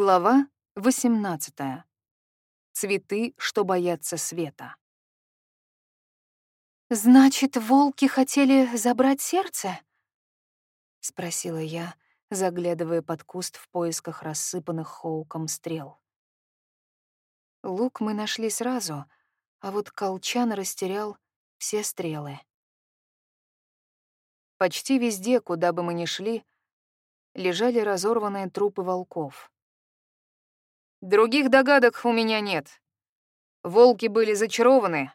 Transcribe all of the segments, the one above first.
Глава 18. Цветы, что боятся света. «Значит, волки хотели забрать сердце?» — спросила я, заглядывая под куст в поисках рассыпанных хоуком стрел. Лук мы нашли сразу, а вот колчан растерял все стрелы. Почти везде, куда бы мы ни шли, лежали разорванные трупы волков. Других догадок у меня нет. Волки были зачарованы.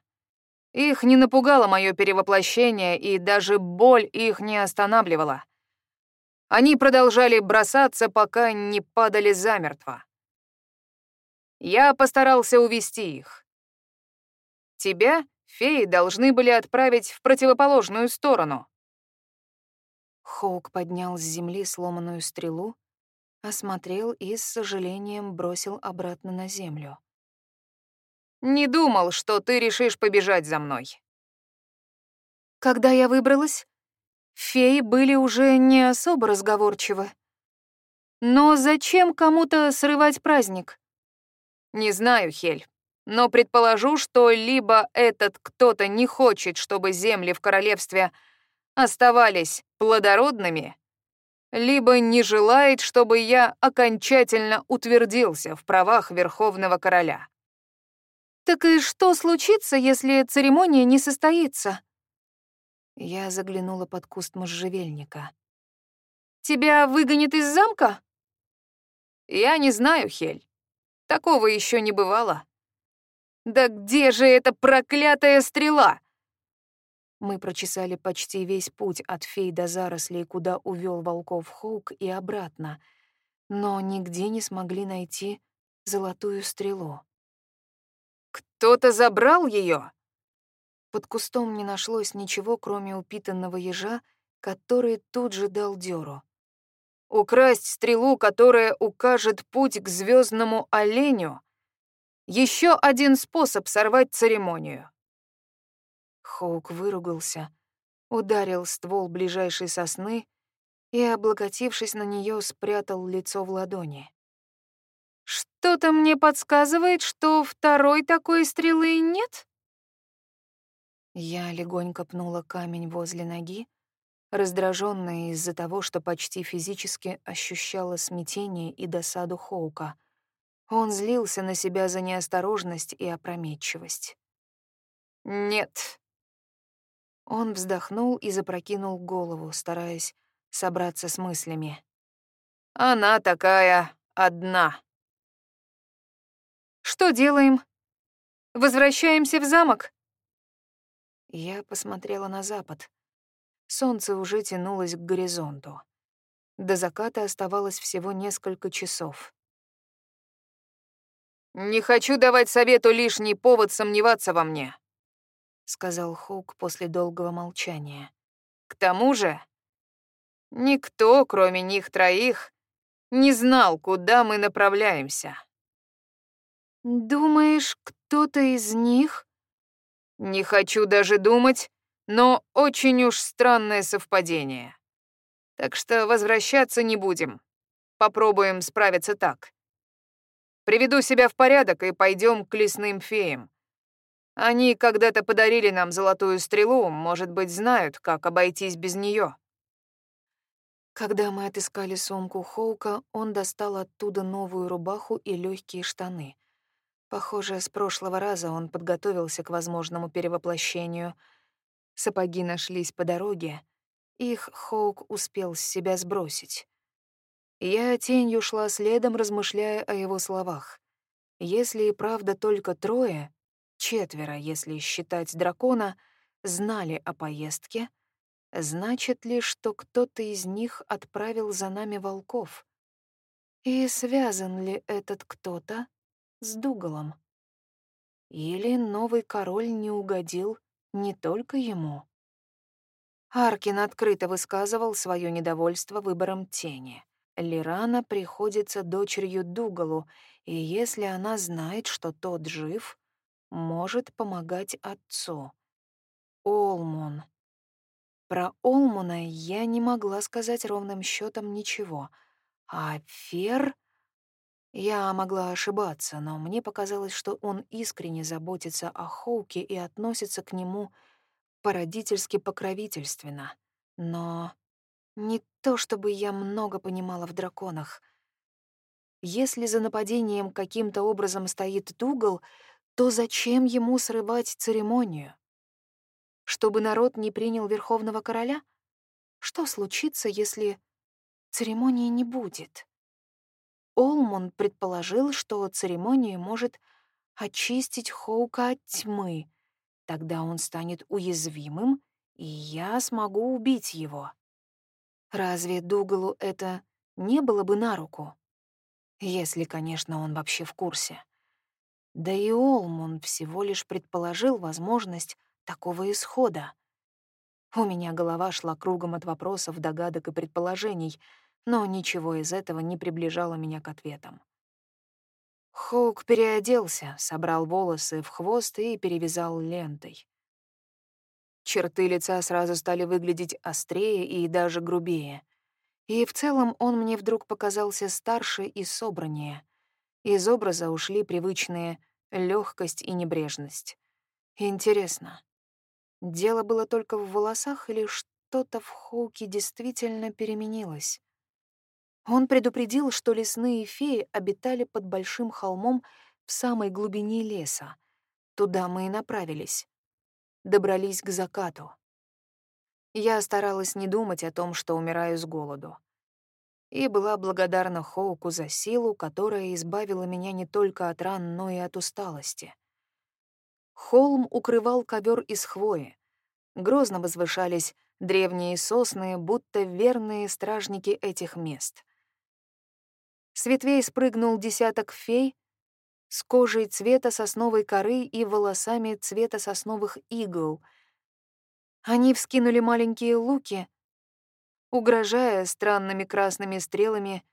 Их не напугало мое перевоплощение, и даже боль их не останавливала. Они продолжали бросаться, пока не падали замертво. Я постарался увести их. Тебя, феи, должны были отправить в противоположную сторону. Хоук поднял с земли сломанную стрелу, осмотрел и с сожалением бросил обратно на землю. «Не думал, что ты решишь побежать за мной». Когда я выбралась, феи были уже не особо разговорчивы. Но зачем кому-то срывать праздник? Не знаю, Хель, но предположу, что либо этот кто-то не хочет, чтобы земли в королевстве оставались плодородными, либо не желает, чтобы я окончательно утвердился в правах Верховного Короля. Так и что случится, если церемония не состоится? Я заглянула под куст можжевельника. Тебя выгонят из замка? Я не знаю, Хель. Такого еще не бывало. Да где же эта проклятая стрела? Мы прочесали почти весь путь от фей до зарослей, куда увел волков Хоук и обратно, но нигде не смогли найти золотую стрелу. «Кто-то забрал ее? Под кустом не нашлось ничего, кроме упитанного ежа, который тут же дал дёру. Украсть стрелу, которая укажет путь к звездному оленю — еще один способ сорвать церемонию. Хоук выругался, ударил ствол ближайшей сосны и, облокотившись на нее, спрятал лицо в ладони. «Что-то мне подсказывает, что второй такой стрелы нет?» Я легонько пнула камень возле ноги, раздраженная из-за того, что почти физически ощущала смятение и досаду Хоука. Он злился на себя за неосторожность и опрометчивость. «Нет», он вздохнул и запрокинул голову, стараясь собраться с мыслями. «Она такая одна». «Что делаем? Возвращаемся в замок?» Я посмотрела на запад. Солнце уже тянулось к горизонту. До заката оставалось всего несколько часов. «Не хочу давать совету лишний повод сомневаться во мне», — сказал Хоук после долгого молчания. «К тому же, никто, кроме них троих, не знал, куда мы направляемся». «Думаешь, кто-то из них?» «Не хочу даже думать, но очень уж странное совпадение. Так что возвращаться не будем. Попробуем справиться так. Приведу себя в порядок и пойдем к лесным феям. Они когда-то подарили нам золотую стрелу, может быть, знают, как обойтись без нее. Когда мы отыскали сумку Хоука, он достал оттуда новую рубаху и легкие штаны. Похоже, с прошлого раза он подготовился к возможному перевоплощению. Сапоги нашлись по дороге. Их Хоук успел с себя сбросить. Я тенью шла следом, размышляя о его словах. Если и правда только трое, четверо, если считать дракона, знали о поездке, значит ли, что кто-то из них отправил за нами волков? И связан ли этот кто-то с Дугалом? Или новый король не угодил не только ему? Аркин открыто высказывал свое недовольство выбором тени. Лирана приходится дочерью Дугалу, и если она знает, что тот жив, может помогать отцу. Олмун. Про Олмуна я не могла сказать ровным счетом ничего. А Фер... Я могла ошибаться, но мне показалось, что он искренне заботится о Хоуке и относится к нему породительски покровительственно. Но не то чтобы я много понимала в драконах. Если за нападением каким-то образом стоит Дугал, то зачем ему срывать церемонию? Чтобы народ не принял Верховного Короля? Что случится, если церемонии не будет? Олмон предположил, что церемония может очистить Хоука от тьмы. Тогда он станет уязвимым, и я смогу убить его. Разве Дугалу это не было бы на руку? Если, конечно, он вообще в курсе. Да и Олмон всего лишь предположил возможность такого исхода. У меня голова шла кругом от вопросов, догадок и предположений — но ничего из этого не приближало меня к ответам. Хоук переоделся, собрал волосы в хвост и перевязал лентой. Черты лица сразу стали выглядеть острее и даже грубее. И в целом он мне вдруг показался старше и собраннее. Из образа ушли привычные легкость и небрежность. Интересно, дело было только в волосах или что-то в Хоуке действительно переменилось? Он предупредил, что лесные феи обитали под большим холмом в самой глубине леса. Туда мы и направились. Добрались к закату. Я старалась не думать о том, что умираю с голоду. И была благодарна Хоуку за силу, которая избавила меня не только от ран, но и от усталости. Холм укрывал ковер из хвои. Грозно возвышались древние сосны, будто верные стражники этих мест — с ветвей спрыгнул десяток фей с кожей цвета сосновой коры и волосами цвета сосновых игл. Они вскинули маленькие луки, угрожая странными красными стрелами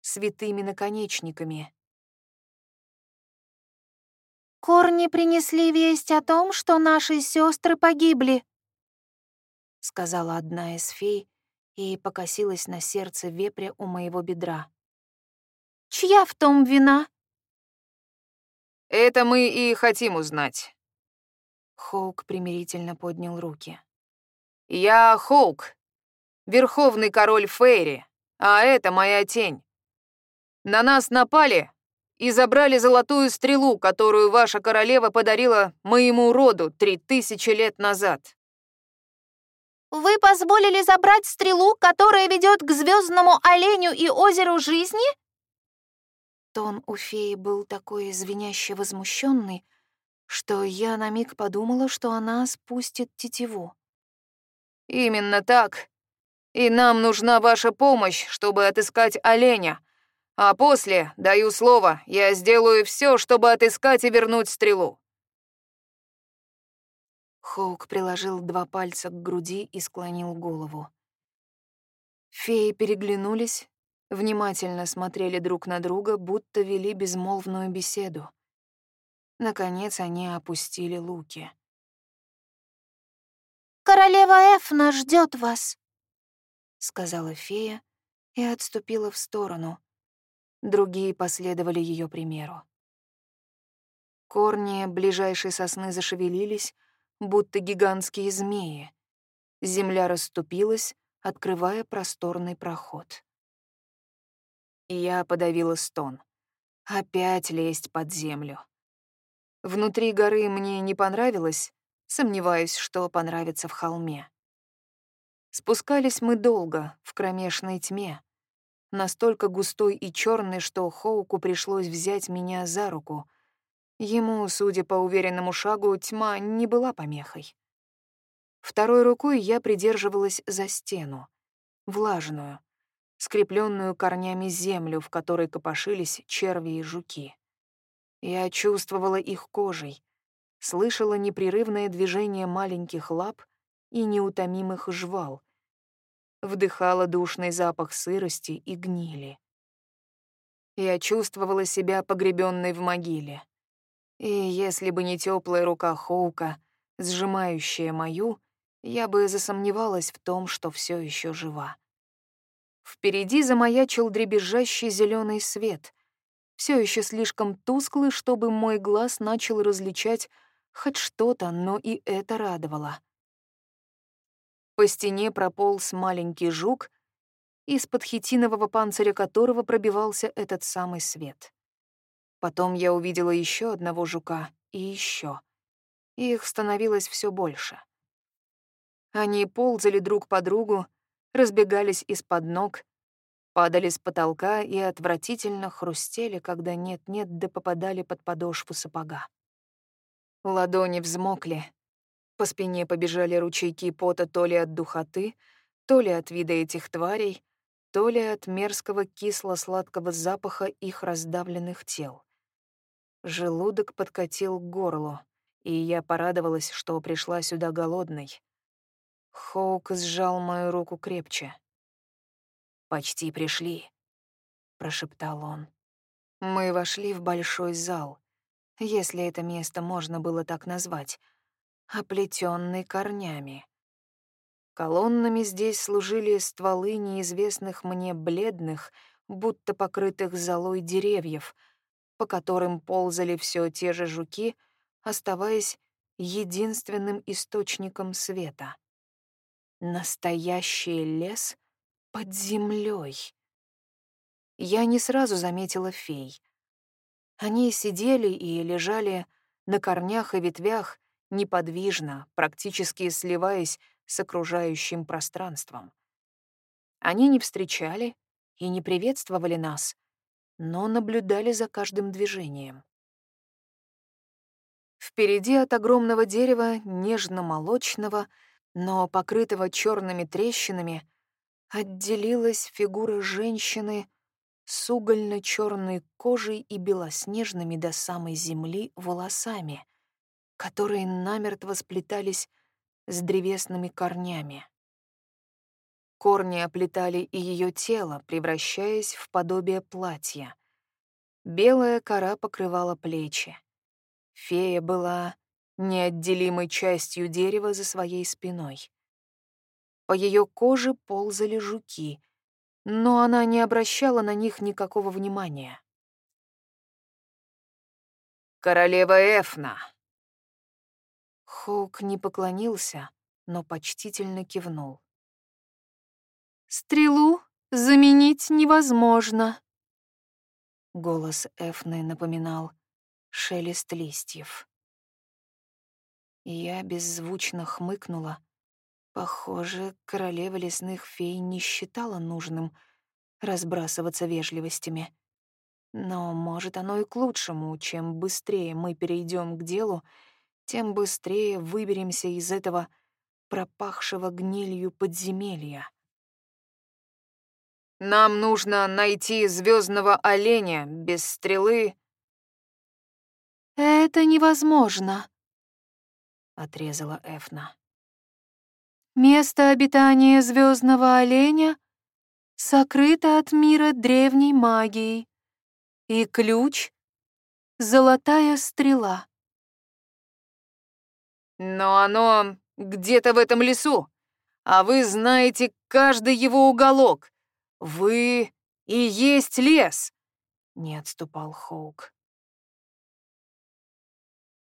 святыми наконечниками. «Корни принесли весть о том, что наши сестры погибли», — сказала одна из фей и покосилась на сердце вепря у моего бедра. Чья в том вина?» «Это мы и хотим узнать». Хоук примирительно поднял руки. «Я Хоук, верховный король Фейри, а это моя тень. На нас напали и забрали золотую стрелу, которую ваша королева подарила моему роду три тысячи лет назад». «Вы позволили забрать стрелу, которая ведет к звездному оленю и озеру жизни?» Тон у феи был такой звеняще возмущенный, что я на миг подумала, что она спустит тетиву. «Именно так. И нам нужна ваша помощь, чтобы отыскать оленя. А после, даю слово, я сделаю все, чтобы отыскать и вернуть стрелу». Хоук приложил два пальца к груди и склонил голову. Феи переглянулись, внимательно смотрели друг на друга, будто вели безмолвную беседу. Наконец они опустили луки. «Королева Эфна ждет вас», — сказала фея и отступила в сторону. Другие последовали ее примеру. Корни ближайшей сосны зашевелились, будто гигантские змеи. Земля расступилась, открывая просторный проход. Я подавила стон. Опять лезть под землю. Внутри горы мне не понравилось, сомневаюсь, что понравится в холме. Спускались мы долго, в кромешной тьме, настолько густой и черный, что Хоуку пришлось взять меня за руку. Ему, судя по уверенному шагу, тьма не была помехой. Второй рукой я придерживалась за стену, влажную, скрепленную корнями землю, в которой копошились черви и жуки. Я чувствовала их кожей, слышала непрерывное движение маленьких лап и неутомимых жвал, вдыхала душный запах сырости и гнили. Я чувствовала себя погребенной в могиле. И если бы не теплая рука Хоука, сжимающая мою, я бы засомневалась в том, что все еще жива. Впереди замаячил дребезжащий зеленый свет. все еще слишком тусклый, чтобы мой глаз начал различать хоть что-то, но и это радовало. По стене прополз маленький жук, из-под хитинового панциря которого пробивался этот самый свет. Потом я увидела еще одного жука и еще. Их становилось все больше. Они ползали друг по другу, разбегались из-под ног, падали с потолка и отвратительно хрустели, когда нет-нет да попадали под подошву сапога. Ладони взмокли, по спине побежали ручейки пота то ли от духоты, то ли от вида этих тварей, то ли от мерзкого кисло-сладкого запаха их раздавленных тел. Желудок подкатил к горлу, и я порадовалась, что пришла сюда голодной. Хоук сжал мою руку крепче. «Почти пришли», — прошептал он. Мы вошли в большой зал, если это место можно было так назвать, оплетенный корнями. Колоннами здесь служили стволы неизвестных мне бледных, будто покрытых золой деревьев, по которым ползали все те же жуки, оставаясь единственным источником света. Настоящий лес под землей. Я не сразу заметила фей. Они сидели и лежали на корнях и ветвях, неподвижно, практически сливаясь с окружающим пространством. Они не встречали и не приветствовали нас, но наблюдали за каждым движением. Впереди от огромного дерева, нежно-молочного, но покрытого черными трещинами, отделилась фигура женщины с угольно-черной кожей и белоснежными до самой земли волосами, которые намертво сплетались с древесными корнями. Корни оплетали и ее тело, превращаясь в подобие платья. Белая кора покрывала плечи. Фея была неотделимой частью дерева за своей спиной. По ее коже ползали жуки, но она не обращала на них никакого внимания. «Королева Эфна!» Хоук не поклонился, но почтительно кивнул. «Стрелу заменить невозможно», — голос Эфны напоминал шелест листьев. Я беззвучно хмыкнула. Похоже, королева лесных фей не считала нужным разбрасываться вежливостями. Но, может, оно и к лучшему, чем быстрее мы перейдем к делу, тем быстрее выберемся из этого пропахшего гнилью подземелья. «Нам нужно найти звездного оленя без стрелы». «Это невозможно», — отрезала Эфна. «Место обитания звездного оленя сокрыто от мира древней магией, и ключ — золотая стрела. Но оно где-то в этом лесу, а вы знаете каждый его уголок. Вы и есть лес, — не отступал Хоук.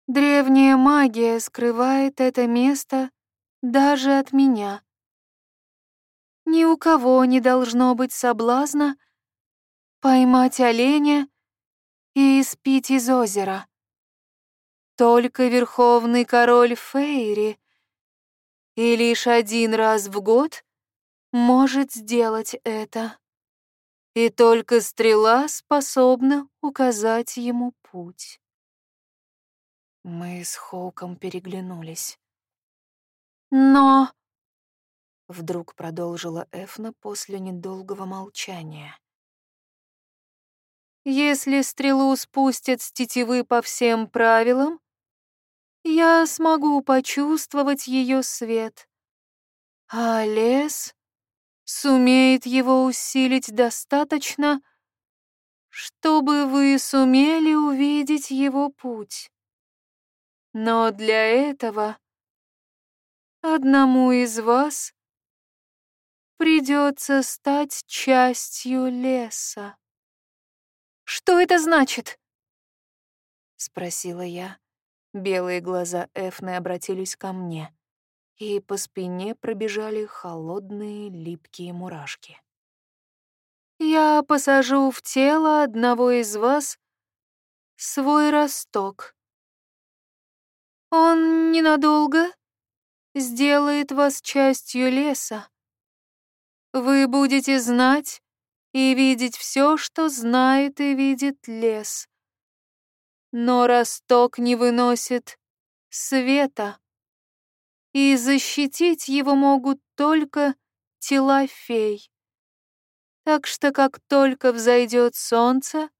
Древняя магия скрывает это место даже от меня. Ни у кого не должно быть соблазна поймать оленя и испить из озера. Только верховный король Фейри и лишь один раз в год может сделать это. И только стрела способна указать ему путь. Мы с Хоуком переглянулись. Но... Вдруг продолжила Эфна после недолгого молчания. Если стрелу спустят с тетивы по всем правилам, я смогу почувствовать ее свет. А лес сумеет его усилить достаточно, чтобы вы сумели увидеть его путь. Но для этого одному из вас придется стать частью леса. Что это значит?» — спросила я. Белые глаза Эфны обратились ко мне, и по спине пробежали холодные липкие мурашки. «Я посажу в тело одного из вас свой росток. Он ненадолго сделает вас частью леса. Вы будете знать и видеть все, что знает и видит лес. Но росток не выносит света, и защитить его могут только тела фей. Так что как только взойдет солнце,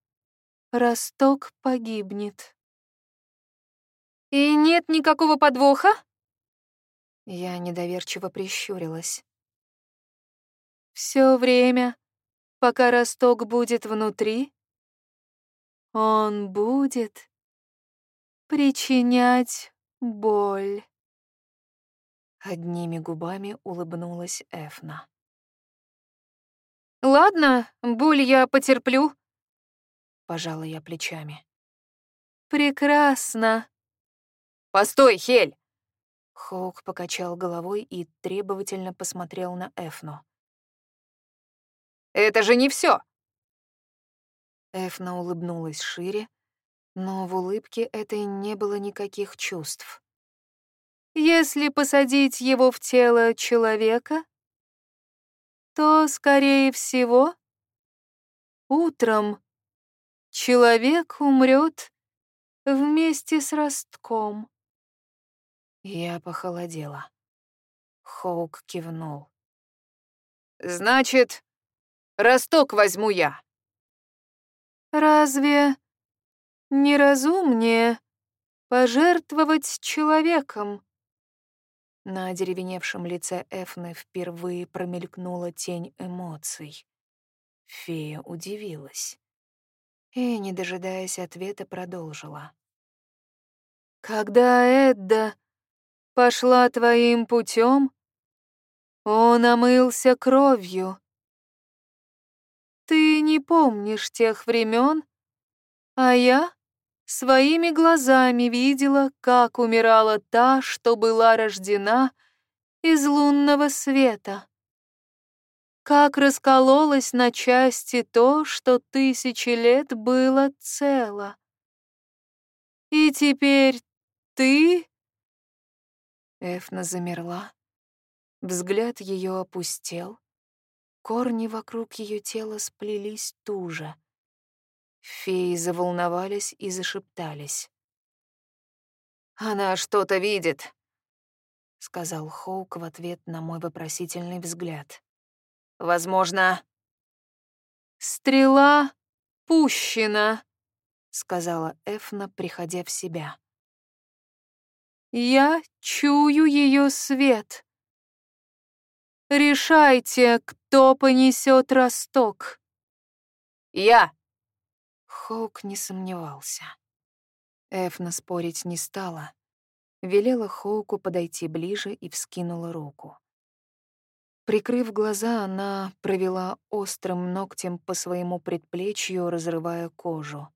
росток погибнет. И нет никакого подвоха? Я недоверчиво прищурилась. Все время, пока росток будет внутри, он будет причинять боль. Одними губами улыбнулась Эфна. «Ладно, боль я потерплю», — пожала я плечами. «Прекрасно». «Постой, Хель!» Хоук покачал головой и требовательно посмотрел на Эфну. «Это же не все. Эфна улыбнулась шире, но в улыбке этой не было никаких чувств. «Если посадить его в тело человека, то, скорее всего, утром человек умрет вместе с ростком». Я похолодела. Хоук кивнул. «Значит, росток возьму я». Разве неразумнее пожертвовать человеком? На деревеневшем лице Эфны впервые промелькнула тень эмоций. Фея удивилась и, не дожидаясь ответа, продолжила. «Когда Эдда пошла твоим путем, он омылся кровью. Ты не помнишь тех времен, а я своими глазами видела, как умирала та, что была рождена из лунного света. Как раскололось на части то, что тысячи лет было цело. И теперь ты... Эфна замерла. Взгляд ее опустел. Корни вокруг ее тела сплелись туже. Феи заволновались и зашептались. «Она что-то видит», — сказал Хоук в ответ на мой вопросительный взгляд. «Возможно...» «Стрела пущена», — сказала Эфна, приходя в себя. «Я чую ее свет. Решайте, кто понесет росток. Я. Хоук не сомневался. Эфна спорить не стала. Велела Хоуку подойти ближе и вскинула руку. Прикрыв глаза, она провела острым ногтем по своему предплечью, разрывая кожу.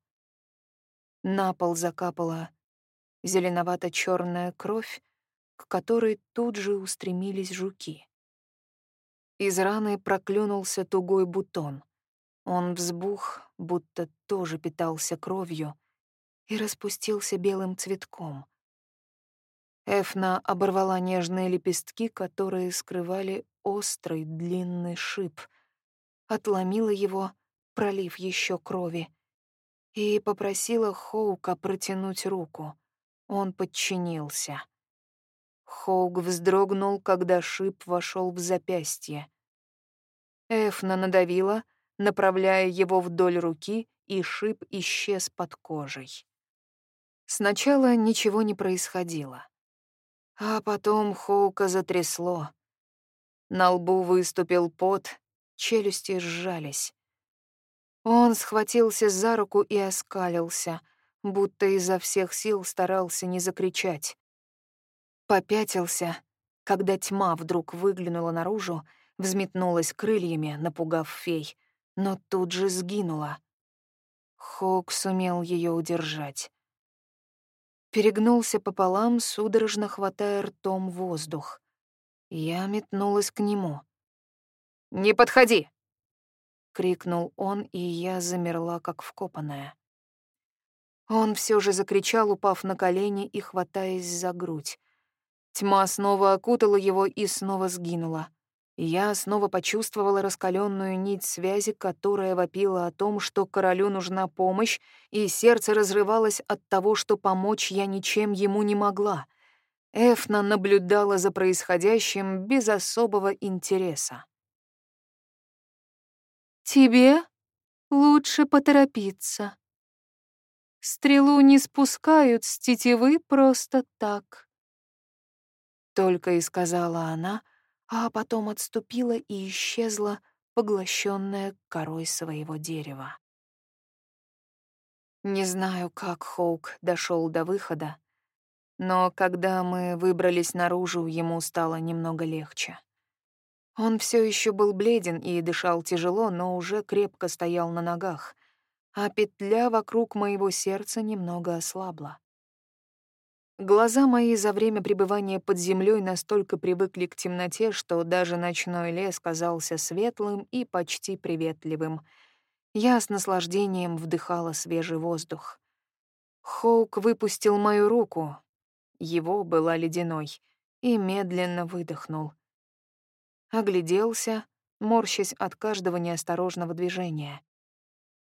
На пол закапала зеленовато черная кровь, к которой тут же устремились жуки. Из раны проклюнулся тугой бутон. Он взбух, будто тоже питался кровью, и распустился белым цветком. Эфна оборвала нежные лепестки, которые скрывали острый длинный шип, отломила его, пролив еще крови, и попросила Хоука протянуть руку. Он подчинился. Хоук вздрогнул, когда шип вошел в запястье. Эфна надавила, направляя его вдоль руки, и шип исчез под кожей. Сначала ничего не происходило. А потом Хоука затрясло. На лбу выступил пот, челюсти сжались. Он схватился за руку и оскалился, будто изо всех сил старался не закричать. Попятился, когда тьма вдруг выглянула наружу, взметнулась крыльями, напугав фей, но тут же сгинула. Хоук сумел ее удержать. Перегнулся пополам, судорожно хватая ртом воздух. Я метнулась к нему. «Не подходи!» — крикнул он, и я замерла, как вкопанная. Он все же закричал, упав на колени и хватаясь за грудь. Тьма снова окутала его и снова сгинула. Я снова почувствовала раскаленную нить связи, которая вопила о том, что королю нужна помощь, и сердце разрывалось от того, что помочь я ничем ему не могла. Эфна наблюдала за происходящим без особого интереса. «Тебе лучше поторопиться. Стрелу не спускают с тетивы просто так», — только и сказала она, — а потом отступила и исчезла, поглощенная корой своего дерева. Не знаю, как Хоук дошел до выхода, но когда мы выбрались наружу, ему стало немного легче. Он все еще был бледен и дышал тяжело, но уже крепко стоял на ногах, а петля вокруг моего сердца немного ослабла. Глаза мои за время пребывания под землей настолько привыкли к темноте, что даже ночной лес казался светлым и почти приветливым. Я с наслаждением вдыхала свежий воздух. Хоук выпустил мою руку, его была ледяной, и медленно выдохнул. Огляделся, морщась от каждого неосторожного движения.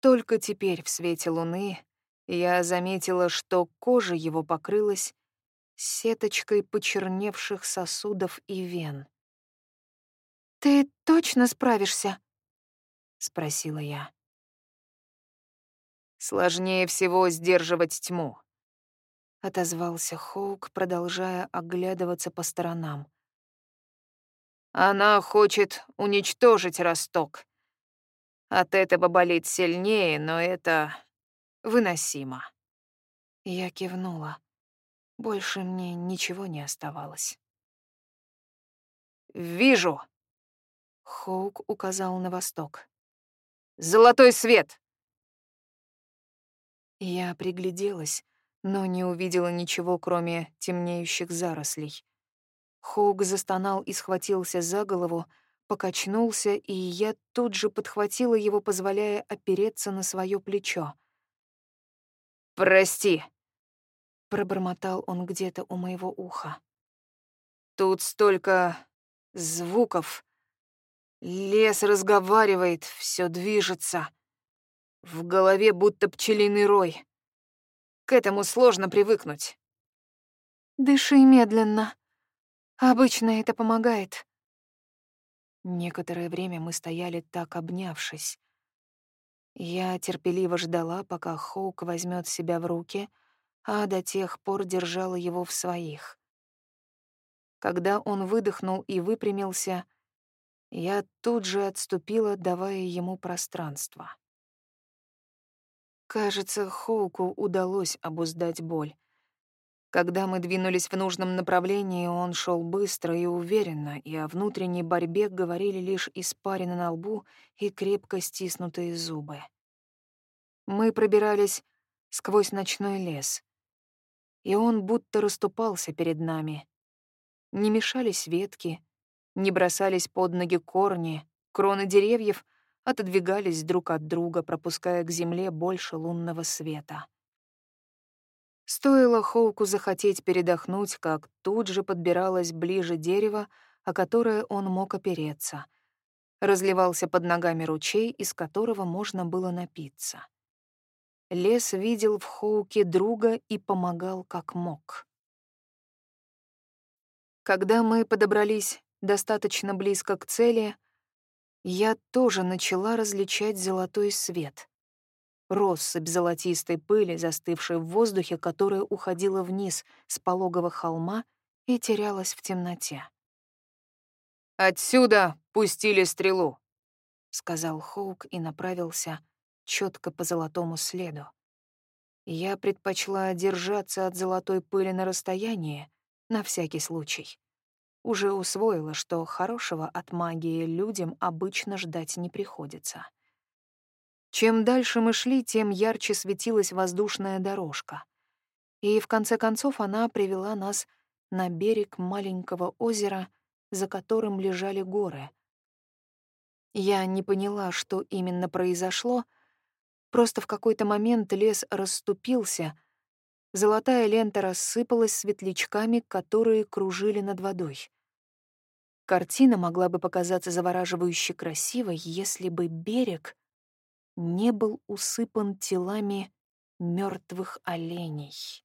Только теперь в свете луны я заметила, что кожа его покрылась сеточкой почерневших сосудов и вен. «Ты точно справишься?» — спросила я. «Сложнее всего сдерживать тьму», — отозвался Хоук, продолжая оглядываться по сторонам. «Она хочет уничтожить Росток. От этого болит сильнее, но это выносимо». Я кивнула. Больше мне ничего не оставалось. «Вижу!» Хоук указал на восток. «Золотой свет!» Я пригляделась, но не увидела ничего, кроме темнеющих зарослей. Хоук застонал и схватился за голову, покачнулся, и я тут же подхватила его, позволяя опереться на свое плечо. «Прости», Пробормотал он где-то у моего уха. Тут столько звуков. Лес разговаривает, все движется. В голове будто пчелиный рой. К этому сложно привыкнуть. Дыши медленно. Обычно это помогает. Некоторое время мы стояли так, обнявшись. Я терпеливо ждала, пока Хоук возьмет себя в руки — а до тех пор держала его в своих. Когда он выдохнул и выпрямился, я тут же отступила, давая ему пространство. Кажется, Хоуку удалось обуздать боль. Когда мы двинулись в нужном направлении, он шел быстро и уверенно, и о внутренней борьбе говорили лишь испарины на лбу и крепко стиснутые зубы. Мы пробирались сквозь ночной лес и он будто расступался перед нами. Не мешались ветки, не бросались под ноги корни, кроны деревьев отодвигались друг от друга, пропуская к земле больше лунного света. Стоило Хоуку захотеть передохнуть, как тут же подбиралось ближе дерево, о которое он мог опереться. Разливался под ногами ручей, из которого можно было напиться. Лес видел в Хоуке друга и помогал как мог. Когда мы подобрались достаточно близко к цели, я тоже начала различать золотой свет. Россыпь золотистой пыли, застывшей в воздухе, которая уходила вниз с пологого холма и терялась в темноте. «Отсюда пустили стрелу», — сказал Хоук и направился четко по золотому следу. Я предпочла держаться от золотой пыли на расстоянии, на всякий случай. Уже усвоила, что хорошего от магии людям обычно ждать не приходится. Чем дальше мы шли, тем ярче светилась воздушная дорожка. И в конце концов она привела нас на берег маленького озера, за которым лежали горы. Я не поняла, что именно произошло, просто в какой-то момент лес расступился, золотая лента рассыпалась светлячками, которые кружили над водой. Картина могла бы показаться завораживающе красивой, если бы берег не был усыпан телами мертвых оленей.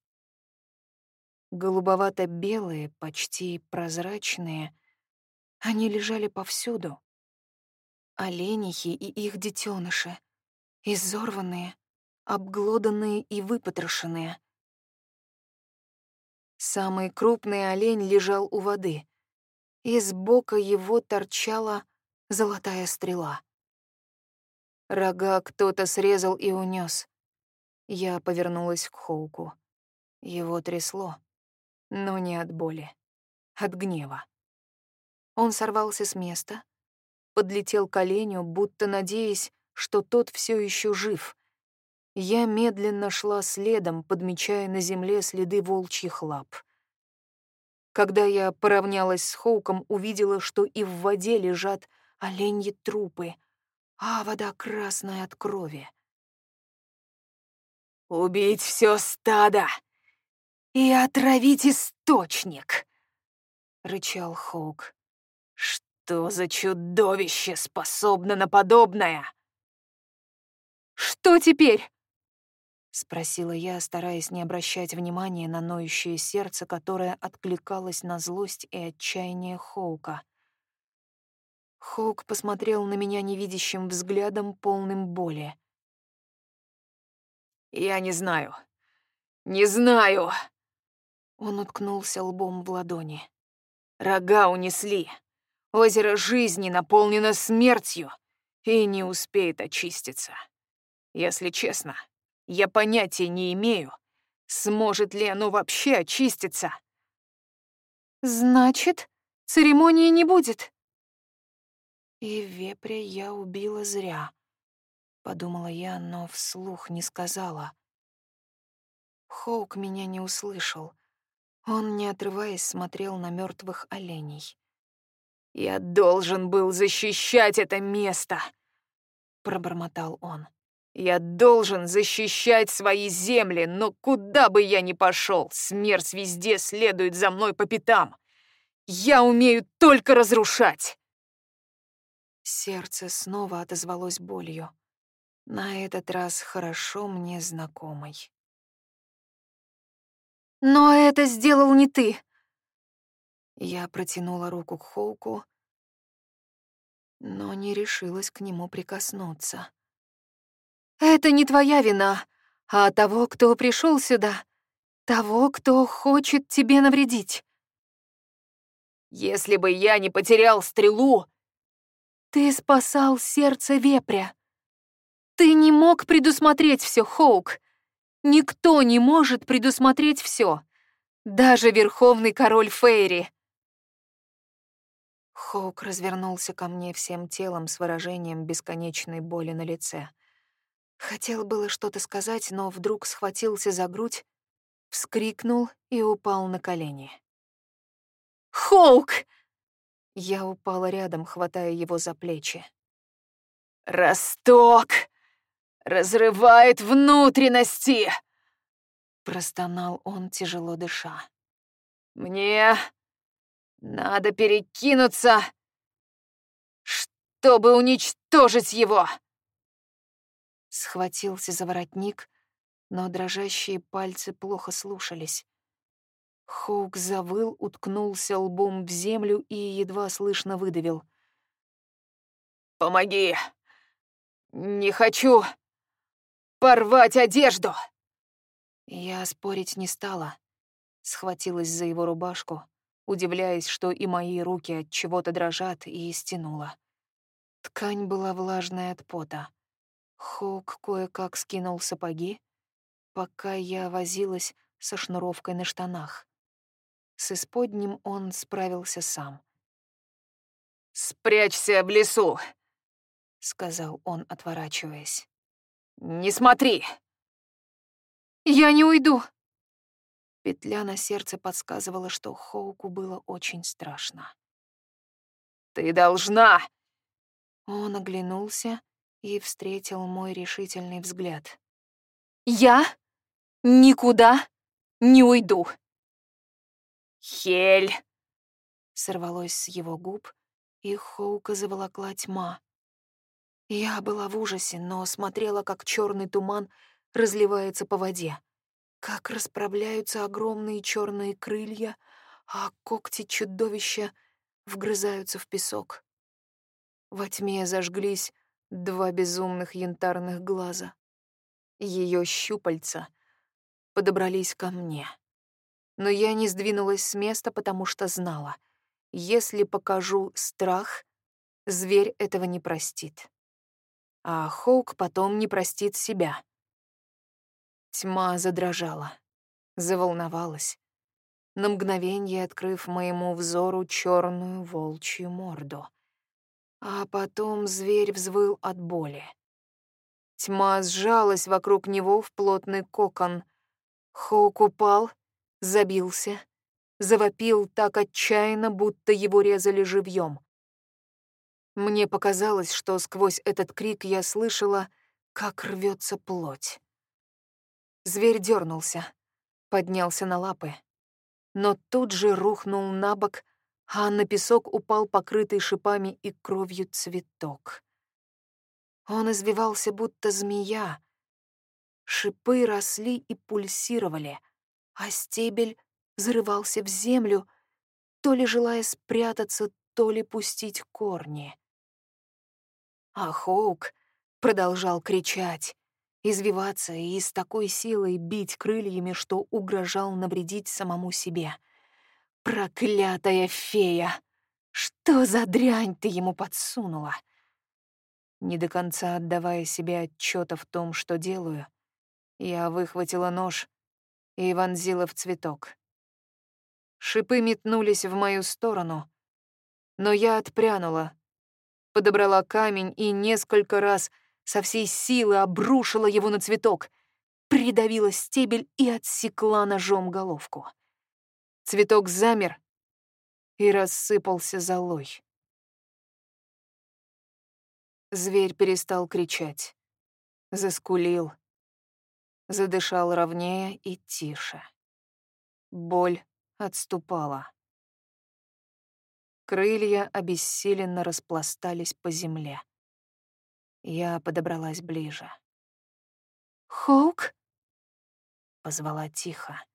Голубовато-белые, почти прозрачные, они лежали повсюду. Оленихи и их детеныши, изорванные, обглоданные и выпотрошенные. Самый крупный олень лежал у воды. Из бока его торчала золотая стрела. Рога кто-то срезал и унес. Я повернулась к Хоуку. Его трясло, но не от боли, от гнева. Он сорвался с места, подлетел к оленю, будто надеясь, что тот все еще жив. Я медленно шла следом, подмечая на земле следы волчьих лап. Когда я поравнялась с Хоуком, увидела, что и в воде лежат оленьи трупы, а вода красная от крови. «Убить все стадо и отравить источник!» — рычал Хоук. Что за чудовище способно на подобное? Что теперь? Спросила я, стараясь не обращать внимания на ноющее сердце, которое откликалось на злость и отчаяние Хоука. Хоук посмотрел на меня невидящим взглядом, полным боли. «Я не знаю. Не знаю!» Он уткнулся лбом в ладони. «Рога унесли. Озеро жизни наполнено смертью и не успеет очиститься. Если честно, я понятия не имею, сможет ли оно вообще очиститься. Значит, церемонии не будет. И вепря я убила зря, подумала я, но вслух не сказала. Хоук меня не услышал. Он, не отрываясь, смотрел на мертвых оленей. «Я должен был защищать это место!» — пробормотал он. «Я должен защищать свои земли, но куда бы я ни пошел, смерть везде следует за мной по пятам. Я умею только разрушать!» Сердце снова отозвалось болью. На этот раз хорошо мне знакомой. «Но это сделал не ты!» Я протянула руку к Хоуку, но не решилась к нему прикоснуться. «Это не твоя вина, а того, кто пришел сюда, того, кто хочет тебе навредить». «Если бы я не потерял стрелу...» «Ты спасал сердце вепря. Ты не мог предусмотреть все, Хоук. Никто не может предусмотреть все, даже верховный король Фейри». Хоук развернулся ко мне всем телом с выражением бесконечной боли на лице. Хотел было что-то сказать, но вдруг схватился за грудь, вскрикнул и упал на колени. «Хоук!» Я упала рядом, хватая его за плечи. «Росток! Разрывает внутренности!» Простонал он, тяжело дыша. «Мне надо перекинуться, чтобы уничтожить его!» Схватился за воротник, но дрожащие пальцы плохо слушались. Хоук завыл, уткнулся лбом в землю и едва слышно выдавил. «Помоги! Не хочу порвать одежду!» Я спорить не стала, схватилась за его рубашку, удивляясь, что и мои руки от чего-то дрожат, и стянула. Ткань была влажная от пота. Хоук кое-как скинул сапоги, пока я возилась со шнуровкой на штанах. С исподним он справился сам. «Спрячься в лесу!» — сказал он, отворачиваясь. Не смотри!» «Я не уйду!» Петля на сердце подсказывала, что Хоуку было очень страшно. «Ты должна!» Он оглянулся и встретил мой решительный взгляд. «Я никуда не уйду!» «Хель!» Сорвалось с его губ, и Хоука заволокла тьма. Я была в ужасе, но смотрела, как черный туман разливается по воде, как расправляются огромные черные крылья, а когти чудовища вгрызаются в песок. Во тьме зажглись два безумных янтарных глаза. Ее щупальца подобрались ко мне. Но я не сдвинулась с места, потому что знала, если покажу страх, зверь этого не простит а Хоук потом не простит себя. Тьма задрожала, заволновалась, на мгновение открыв моему взору черную волчью морду. А потом зверь взвыл от боли. Тьма сжалась вокруг него в плотный кокон. Хоук упал, забился, завопил так отчаянно, будто его резали живьем. Мне показалось, что сквозь этот крик я слышала, как рвется плоть. Зверь дернулся, поднялся на лапы, но тут же рухнул на бок, а на песок упал покрытый шипами и кровью цветок. Он извивался, будто змея. Шипы росли и пульсировали, а стебель взрывался в землю, то ли желая спрятаться, то ли пустить корни. А Хоук продолжал кричать, извиваться и с такой силой бить крыльями, что угрожал навредить самому себе. «Проклятая фея! Что за дрянь ты ему подсунула?» Не до конца отдавая себе отчета в том, что делаю, я выхватила нож и вонзила в цветок. Шипы метнулись в мою сторону, но я отпрянула, подобрала камень и несколько раз со всей силы обрушила его на цветок, придавила стебель и отсекла ножом головку. Цветок замер и рассыпался золой. Зверь перестал кричать, заскулил, задышал ровнее и тише. Боль отступала. Крылья обессиленно распластались по земле. Я подобралась ближе. «Хоук?» — позвала тихо.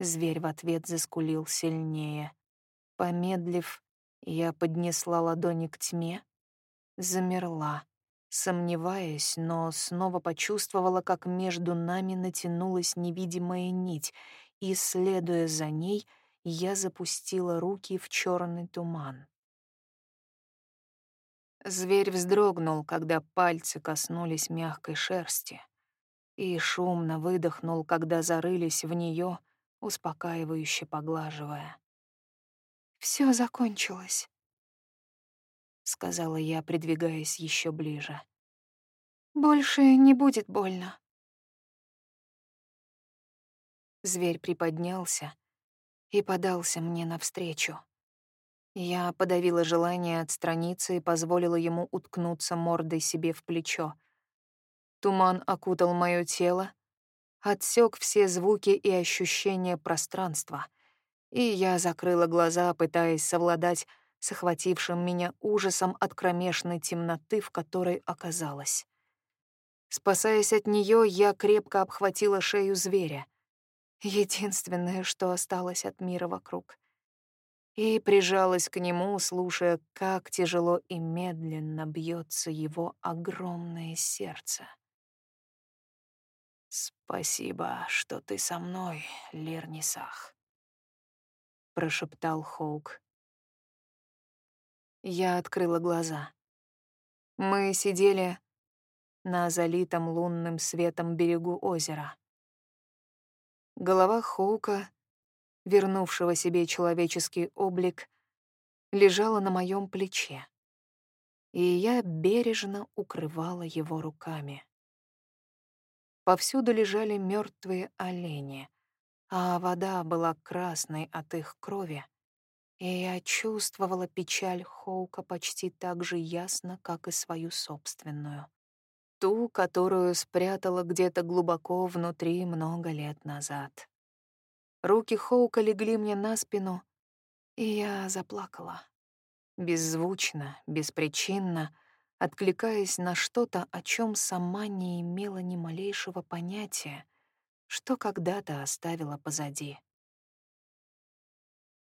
Зверь в ответ заскулил сильнее. Помедлив, я поднесла ладони к тьме, замерла, сомневаясь, но снова почувствовала, как между нами натянулась невидимая нить, и, следуя за ней, — я запустила руки в черный туман. Зверь вздрогнул, когда пальцы коснулись мягкой шерсти, и шумно выдохнул, когда зарылись в нее, успокаивающе поглаживая. Все закончилось», — сказала я, придвигаясь еще ближе. «Больше не будет больно». Зверь приподнялся, и подался мне навстречу. Я подавила желание отстраниться и позволила ему уткнуться мордой себе в плечо. Туман окутал мое тело, отсек все звуки и ощущения пространства, и я закрыла глаза, пытаясь совладать с охватившим меня ужасом от кромешной темноты, в которой оказалась. Спасаясь от нее, я крепко обхватила шею зверя — единственное, что осталось от мира вокруг. И прижалась к нему, слушая, как тяжело и медленно бьется его огромное сердце. «Спасибо, что ты со мной, Лернисах», — прошептал Хоук. Я открыла глаза. Мы сидели на залитом лунным светом берегу озера. Голова Хоука, вернувшего себе человеческий облик, лежала на моем плече, и я бережно укрывала его руками. Повсюду лежали мертвые олени, а вода была красной от их крови, и я чувствовала печаль Хоука почти так же ясно, как и свою собственную. Ту, которую спрятала где-то глубоко внутри много лет назад. Руки Хоука легли мне на спину, и я заплакала. Беззвучно, беспричинно, откликаясь на что-то, о чем сама не имела ни малейшего понятия, что когда-то оставила позади.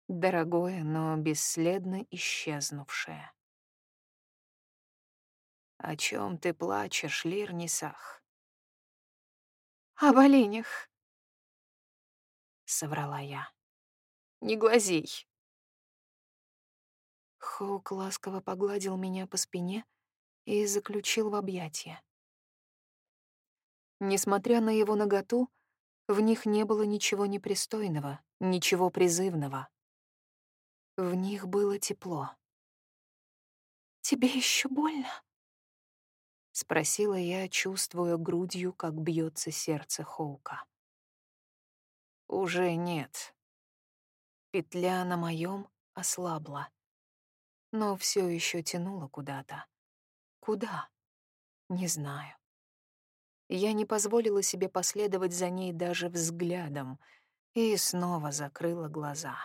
Дорогое, но бесследно исчезнувшее. «О чем ты плачешь, Лирнисах?» «Об оленях», — соврала я. «Не глазей». Хоук ласково погладил меня по спине и заключил в объятия. Несмотря на его наготу, в них не было ничего непристойного, ничего призывного. В них было тепло. «Тебе еще больно?» — спросила я, чувствуя грудью, как бьется сердце Хоука. «Уже нет». Петля на моем ослабла, но все еще тянула куда-то. Куда? Не знаю. Я не позволила себе последовать за ней даже взглядом и снова закрыла глаза.